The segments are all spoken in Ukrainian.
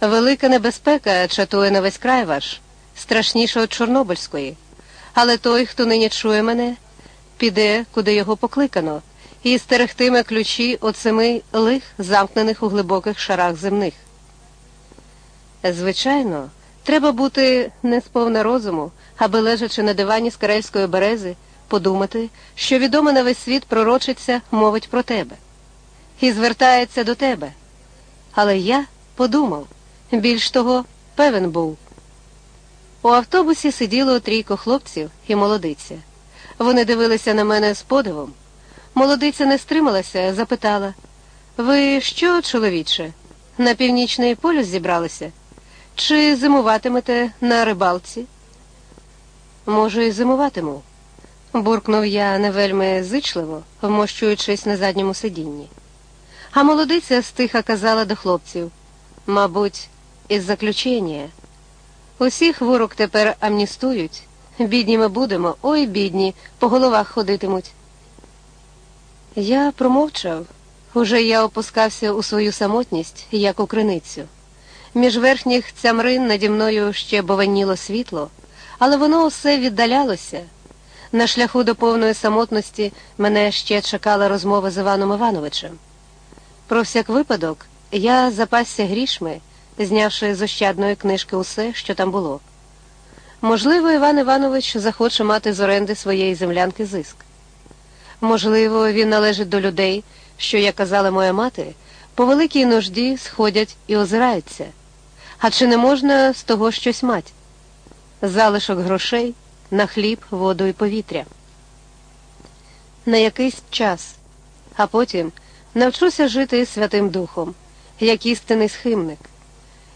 Велика небезпека чатує на весь край ваш, страшніша від Чорнобильської. Але той, хто нині чує мене, піде, куди його покликано, і стерегтиме ключі от семи лих, замкнених у глибоких шарах земних. Звичайно, треба бути не сповна розуму, аби лежачи на дивані з карельської берези, подумати, що відомо на весь світ пророчиця мовить про тебе і звертається до тебе. Але я подумав, більш того, певен був. У автобусі сиділо трійко хлопців і молодиця. Вони дивилися на мене з подивом. Молодиця не стрималася, запитала Ви що, чоловіче, на північний полюс зібралися? Чи зимуватимете на рибалці? Може, і зимуватиму, буркнув я не вельми зичливо, вмощуючись на задньому сидінні. А молодиця стиха казала до хлопців мабуть, із заключення. Усіх ворог тепер амністують. Бідні ми будемо, ой бідні, по головах ходитимуть. Я промовчав. Уже я опускався у свою самотність, як у криницю. Між верхніх цямрин наді мною ще бованіло світло, але воно усе віддалялося. На шляху до повної самотності мене ще чекала розмова з Іваном Івановичем. Про всяк випадок я запасся грішми, знявши з ощадної книжки усе, що там було. Можливо, Іван Іванович захоче мати з оренди своєї землянки зиск. Можливо, він належить до людей, що, як казала моя мати, по великій нужді сходять і озираються. А чи не можна з того щось мати? Залишок грошей на хліб, воду і повітря. На якийсь час, а потім навчуся жити Святим Духом, як істинний схимник.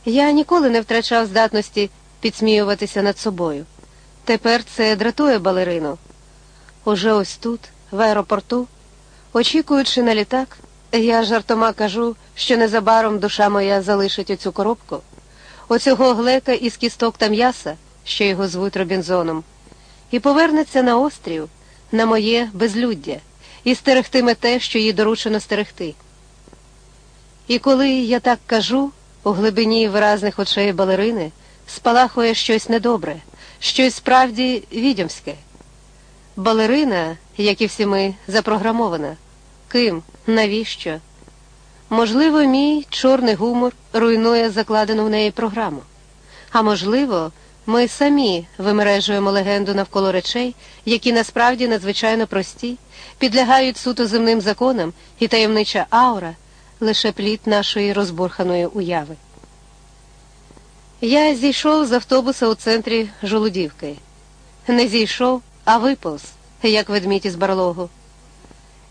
Я ніколи не втрачав здатності підсміюватися над собою. Тепер це дратує балерину. Уже ось тут, в аеропорту, очікуючи на літак, я жартома кажу, що незабаром душа моя залишить оцю коробку, оцього глека із кісток та м'яса, що його звуть Робінзоном, і повернеться на острів, на моє безлюддя, і стерегтиме те, що їй доручено стерегти. І коли я так кажу, у глибині виразних очей балерини спалахує щось недобре, щось справді відьомське. Балерина, як і всі ми, запрограмована. Ким? Навіщо? Можливо, мій чорний гумор руйнує закладену в неї програму. А можливо, ми самі вимережуємо легенду навколо речей, які насправді надзвичайно прості, підлягають суто земним законам і таємнича аура лише плід нашої розбурханої уяви. Я зійшов з автобуса у центрі Жолудівки. Не зійшов, а виповз, як ведмідь із барлогу.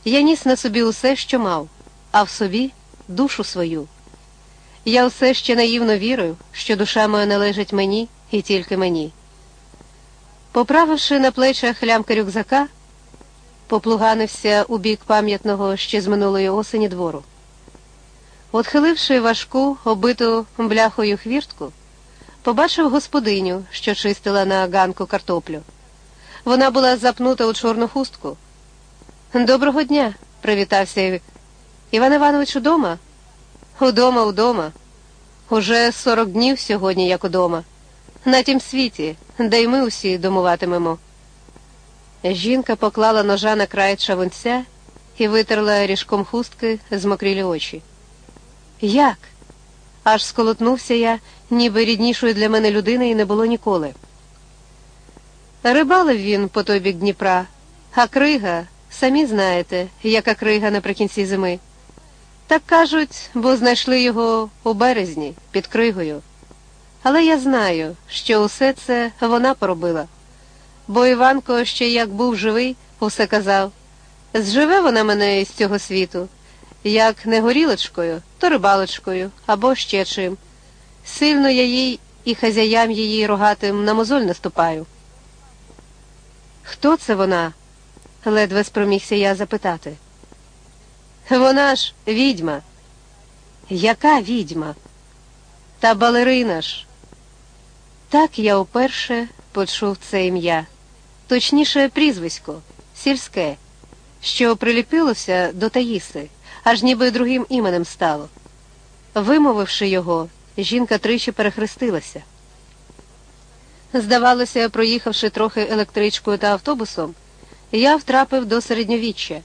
Я ніс на собі усе, що мав, а в собі душу свою. Я все ще наївно вірив, що душа моя належить мені і тільки мені. Поправивши на плечах лямки рюкзака, поплуганився у бік пам'ятного ще з минулої осені двору. Отхиливши важку, обиту бляхою хвіртку, побачив господиню, що чистила на ганку картоплю. Вона була запнута у чорну хустку. Доброго дня, привітався Іван Іванович удома? Удома, удома. Уже сорок днів сьогодні, як удома. На тім світі, де й ми усі домуватимемо. Жінка поклала ножа на край чавунця і витерла ріжком хустки з мокрілі очі. Як? Аж сколотнувся я, ніби ріднішої для мене людини і не було ніколи. Рибалив він по той бік Дніпра, а крига, самі знаєте, яка крига наприкінці зими. Так кажуть, бо знайшли його у березні під кригою. Але я знаю, що усе це вона поробила. Бо Іванко ще як був живий, усе казав зживе вона мене із цього світу, як не горілочкою, то рибалочкою або ще чим. Сильно я їй і хазяям її рогатим на мозоль наступаю. Хто це вона? ледве спромігся я запитати. Вона ж відьма. Яка відьма? Та балерина ж. Так я уперше почув це ім'я, точніше прізвисько, сільське, що приліпилося до Таїси, аж ніби другим іменем стало. Вимовивши його, жінка тричі перехрестилася. Здавалося, проїхавши трохи електричкою та автобусом, я втрапив до середньовіччя.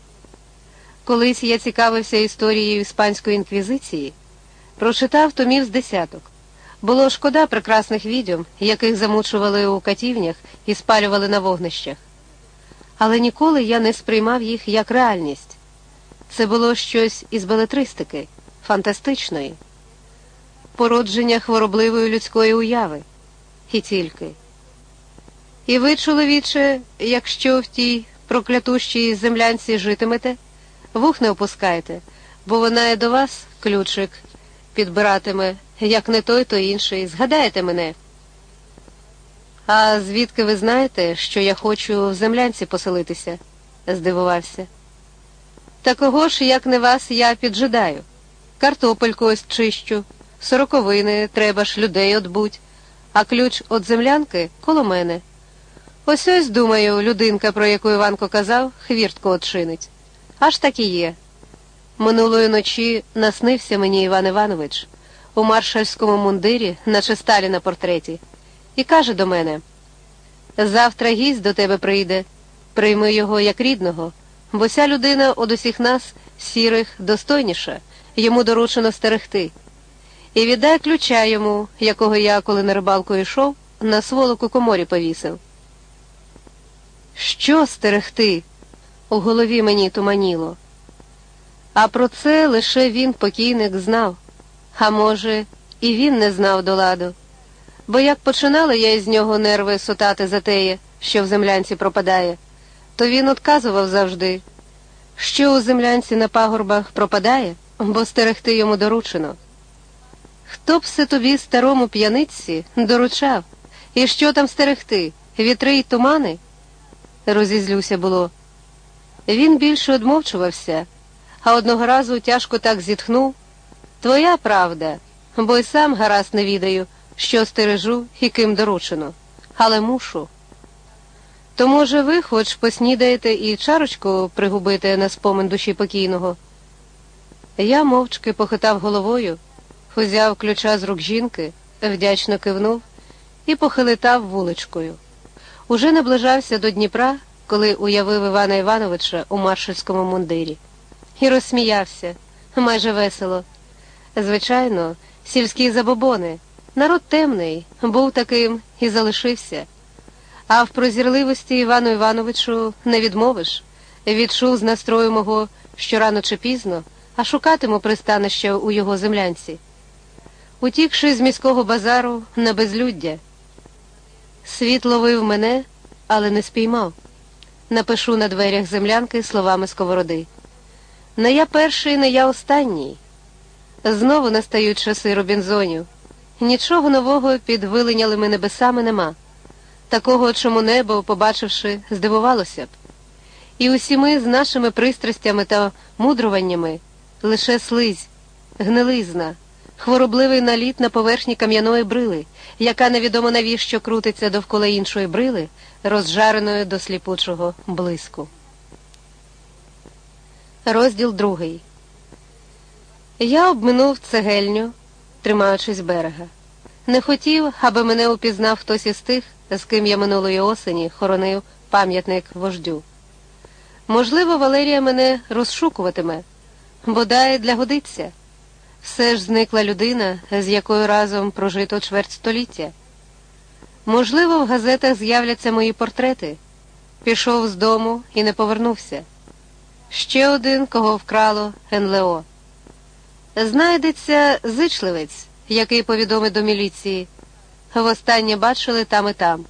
Колись я цікавився історією іспанської інквізиції, прочитав томів з десяток. Було шкода прекрасних відьом, яких замучували у катівнях і спалювали на вогнищах. Але ніколи я не сприймав їх як реальність. Це було щось із белетристики, фантастичної, породження хворобливої людської уяви. І тільки. І ви, чоловіче, якщо в тій проклятущій землянці житимете, вух не опускайте, бо вона і до вас, ключик, підбиратиме, як не той, то інший. Згадаєте мене. А звідки ви знаєте, що я хочу в землянці поселитися? здивувався. Та кого ж, як не вас, я піджидаю? Картопельку ось чищу, сороковини, треба ж людей отбуть, а ключ від землянки коло мене. Ось ось, думаю, людинка, про яку Іванко казав, хвіртку отчинить. Аж так і є. Минулої ночі наснився мені Іван Іванович у маршальському мундирі, наче сталі на портреті, і каже до мене: завтра гість до тебе прийде, прийми його як рідного, бо ця людина од усіх нас, сірих, достойніша, йому доручено стерегти. І віддай ключа йому, якого я, коли на рибалку йшов, на сволок у коморі повісив. Що стерегти? У голові мені туманіло. А про це лише він, покійник, знав, а може, і він не знав до ладу. Бо як починала я із нього нерви сотати за теє, що в землянці пропадає, то він отказував завжди, що у землянці на пагорбах пропадає, бо стерегти йому доручено. Хто б се тобі, старому п'яниці, доручав, і що там стерегти, вітри й тумани? Розізлюся було. Він більше одмовчувався, а одного разу тяжко так зітхнув. Твоя правда, бо й сам гаразд не відаю, що стережу і ким доручено, але мушу. То, може, ви хоч поснідаєте і чарочку пригубите на спомин душі покійного. Я мовчки похитав головою, узяв ключа з рук жінки, вдячно кивнув і похилитав вуличкою. Уже наближався до Дніпра, коли уявив Івана Івановича у маршальському мундирі, і розсміявся майже весело. Звичайно, сільські забобони, народ темний, був таким і залишився. А в прозірливості Івану Івановичу не відмовиш, відчув з настрою мого, що рано чи пізно, а шукатиму пристанища у його землянці. Утікши з міського базару на безлюддя. Світ ловив мене, але не спіймав. Напишу на дверях землянки словами сковороди. Не я перший, не я останній. Знову настають часи Робінзонів. Нічого нового під вилинялими небесами нема. Такого, чому небо, побачивши, здивувалося б. І усі ми з нашими пристрастями та мудруваннями лише слизь, гнилизна хворобливий наліт на поверхні кам'яної брили, яка невідомо навіщо крутиться довкола іншої брили, розжареної до сліпучого блиску. Розділ другий. Я обминув цегельню, тримаючись берега. Не хотів, аби мене упізнав хтось із тих, з ким я минулої осені хоронив пам'ятник вождю. Можливо, Валерія мене розшукуватиме, бодай для годиться. Все ж зникла людина, з якою разом прожито чверть століття. Можливо, в газетах з'являться мої портрети. Пішов з дому і не повернувся. Ще один, кого вкрало НЛО. Знайдеться зичливець, який повідомить до міліції. Востаннє бачили там і там.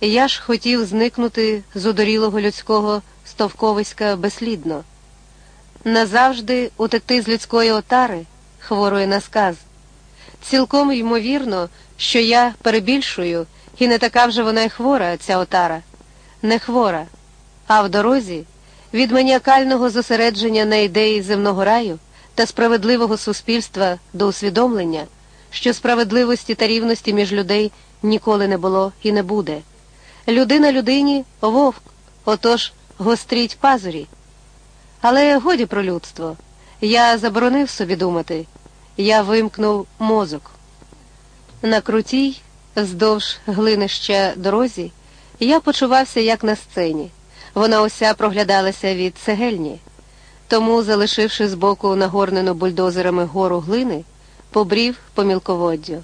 Я ж хотів зникнути з удорілого людського стовковиська безслідно назавжди утекти з людської отари, хворої на сказ. Цілком ймовірно, що я перебільшую, і не така вже вона й хвора, ця отара, не хвора, а в дорозі від маніакального зосередження на ідеї земного раю та справедливого суспільства до усвідомлення, що справедливості та рівності між людей ніколи не було і не буде. Людина людині вовк, отож гостріть пазурі. Але годі про людство. Я заборонив собі думати, я вимкнув мозок. На крутій, вздовж глинища дорозі, я почувався як на сцені. Вона уся проглядалася від цегельні. Тому, залишивши збоку нагорнену бульдозерами гору глини, побрів по мілководдю.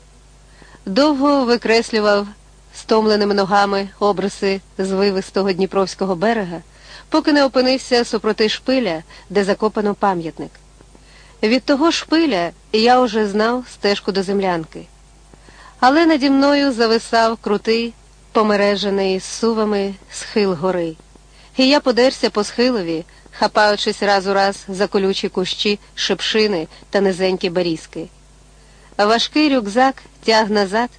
Довго викреслював стомленими ногами обриси з вивистого Дніпровського берега, поки не опинився супроти шпиля, де закопано пам'ятник. Від того шпиля я уже знав стежку до землянки. Але наді мною зависав крутий, помережений сувами схил гори, і я подерся по схилові, хапаючись раз у раз за колючі кущі, шипшини та низенькі берізки. Важкий рюкзак тяг назад,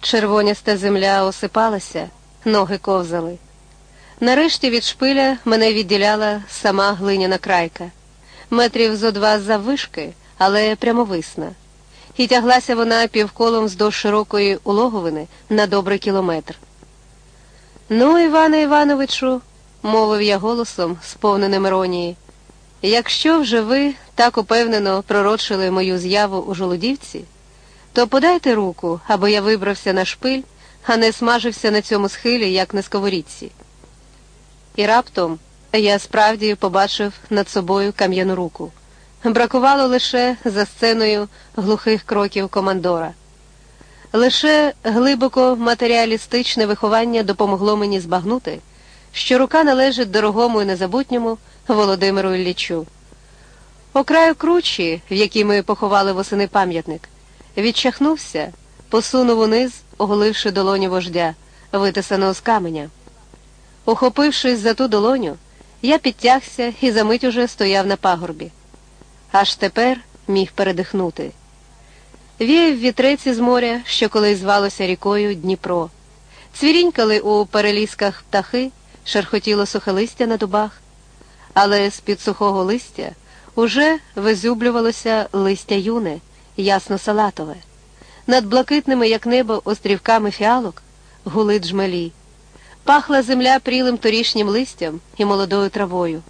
червоняста земля осипалася, ноги ковзали. Нарешті від шпиля мене відділяла сама глиняна крайка, метрів зо два заввишки, але прямовисна. І тяглася вона півколом вздовж широкої улоговини на добрий кілометр. Ну, Іване Івановичу, мовив я голосом, сповненим іронії, якщо вже ви так упевнено пророчили мою з'яву у жолудівці, то подайте руку, аби я вибрався на шпиль, а не смажився на цьому схилі, як на сковорідці. І раптом я справді побачив над собою кам'яну руку. Бракувало лише за сценою глухих кроків командора. Лише глибоко матеріалістичне виховання допомогло мені збагнути, що рука належить дорогому і незабутньому Володимиру Іллічу. Окраю кручі, в якій ми поховали восени пам'ятник, відчахнувся, посунув униз, оголивши долоню вождя, витисаного з каменя. Ухопившись за ту долоню, я підтягся і за мить уже стояв на пагорбі. Аж тепер міг передихнути. Віяв вітрець із моря, що колись звалося рікою Дніпро. Цвірінькали у перелісках птахи, шерхотіло сухе листя на дубах, але з-під сухого листя уже визюблювалося листя юне, ясно салатове. Над блакитними, як небо, острівками фіалок гули джмелі. Пахла земля прілим торішнім листям і молодою травою.